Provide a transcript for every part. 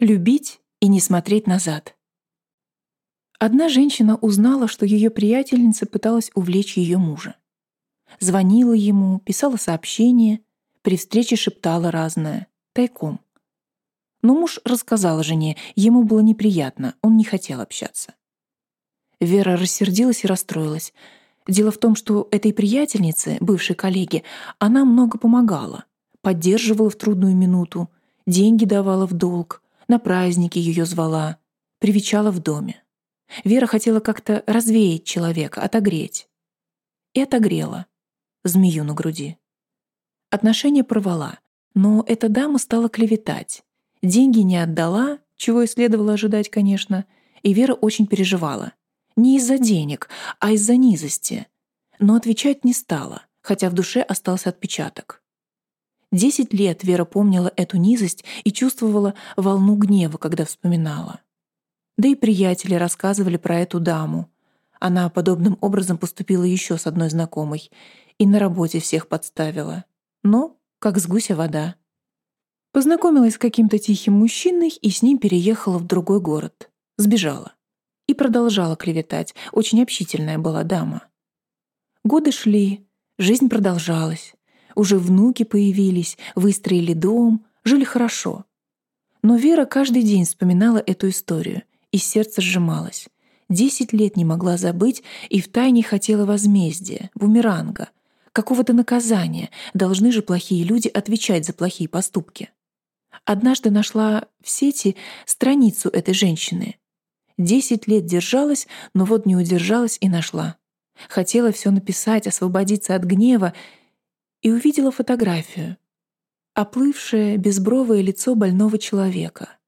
Любить и не смотреть назад. Одна женщина узнала, что ее приятельница пыталась увлечь ее мужа. Звонила ему, писала сообщения, при встрече шептала разное, тайком. Но муж рассказал жене, ему было неприятно, он не хотел общаться. Вера рассердилась и расстроилась. Дело в том, что этой приятельнице, бывшей коллеге, она много помогала, поддерживала в трудную минуту, деньги давала в долг, на праздники ее звала, привечала в доме. Вера хотела как-то развеять человека, отогреть. И отогрела змею на груди. Отношения порвала, но эта дама стала клеветать. Деньги не отдала, чего и следовало ожидать, конечно, и Вера очень переживала. Не из-за денег, а из-за низости. Но отвечать не стала, хотя в душе остался отпечаток. Десять лет Вера помнила эту низость и чувствовала волну гнева, когда вспоминала. Да и приятели рассказывали про эту даму. Она подобным образом поступила еще с одной знакомой и на работе всех подставила. Но как с гуся вода. Познакомилась с каким-то тихим мужчиной и с ним переехала в другой город. Сбежала. И продолжала клеветать. Очень общительная была дама. Годы шли, жизнь продолжалась. Уже внуки появились, выстроили дом, жили хорошо. Но Вера каждый день вспоминала эту историю, и сердце сжималось. Десять лет не могла забыть и втайне хотела возмездия, бумеранга, какого-то наказания. Должны же плохие люди отвечать за плохие поступки. Однажды нашла в сети страницу этой женщины. Десять лет держалась, но вот не удержалась и нашла. Хотела все написать, освободиться от гнева, и увидела фотографию. Оплывшее, безбровое лицо больного человека.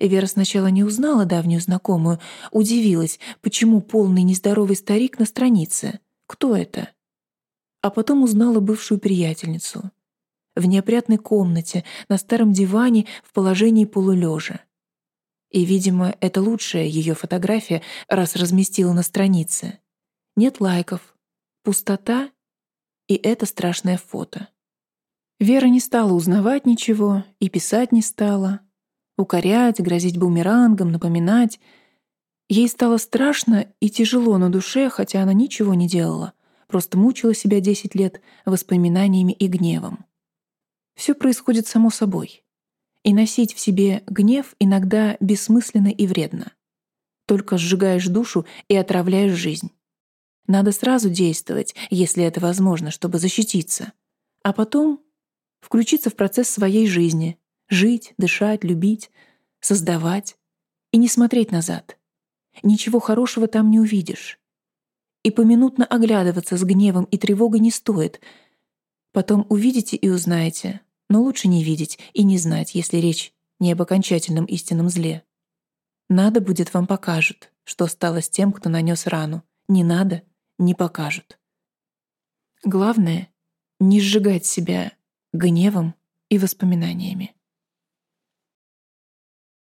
Вера сначала не узнала давнюю знакомую, удивилась, почему полный нездоровый старик на странице. Кто это? А потом узнала бывшую приятельницу. В неопрятной комнате, на старом диване, в положении полулежа. И, видимо, это лучшая ее фотография, раз разместила на странице. Нет лайков. Пустота и это страшное фото. Вера не стала узнавать ничего и писать не стала. Укорять, грозить бумерангом, напоминать. Ей стало страшно и тяжело на душе, хотя она ничего не делала. Просто мучила себя 10 лет воспоминаниями и гневом. Все происходит само собой. И носить в себе гнев иногда бессмысленно и вредно. Только сжигаешь душу и отравляешь жизнь. Надо сразу действовать, если это возможно, чтобы защититься. А потом включиться в процесс своей жизни. Жить, дышать, любить, создавать. И не смотреть назад. Ничего хорошего там не увидишь. И поминутно оглядываться с гневом и тревогой не стоит. Потом увидите и узнаете, но лучше не видеть и не знать, если речь не об окончательном истинном зле. Надо будет вам покажут, что стало с тем, кто нанес рану. Не надо — не покажут. Главное — не сжигать себя гневом и воспоминаниями.